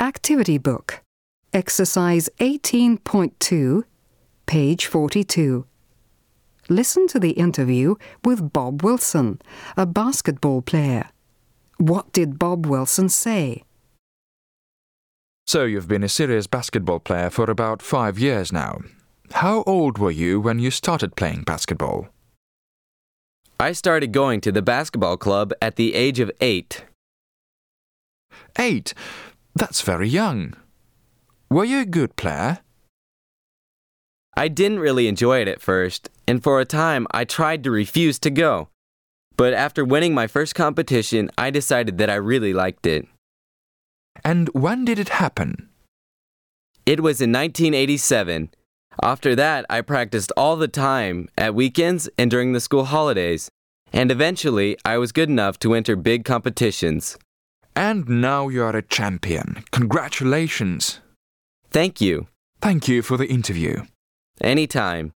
Activity Book, Exercise 18.2, page 42. Listen to the interview with Bob Wilson, a basketball player. What did Bob Wilson say? So you've been a serious basketball player for about five years now. How old were you when you started playing basketball? I started going to the basketball club at the age of eight. Eight? That's very young. Were you a good player? I didn't really enjoy it at first, and for a time I tried to refuse to go. But after winning my first competition, I decided that I really liked it. And when did it happen? It was in 1987. After that, I practiced all the time, at weekends and during the school holidays. And eventually, I was good enough to enter big competitions. And now you are a champion. Congratulations. Thank you. Thank you for the interview. Anytime.